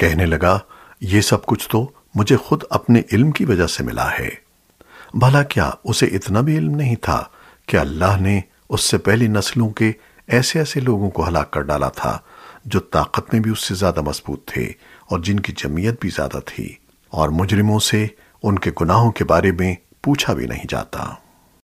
کہنے لگا، یہ سب کچھ تو مجھے خود اپنے علم کی وجہ سے ملا ہے۔ بھلا کیا اسے اتنا بھی علم نہیں تھا کہ اللہ نے اس سے پہلی نسلوں کے ایسے ایسے لوگوں کو ہلاک کر ڈالا تھا جو طاقت میں بھی اس سے زیادہ مضبوط تھے اور جن کی جمعیت بھی زیادہ تھی۔ اور مجرموں سے ان کے گناہوں کے بارے میں پوچھا بھی نہیں جاتا۔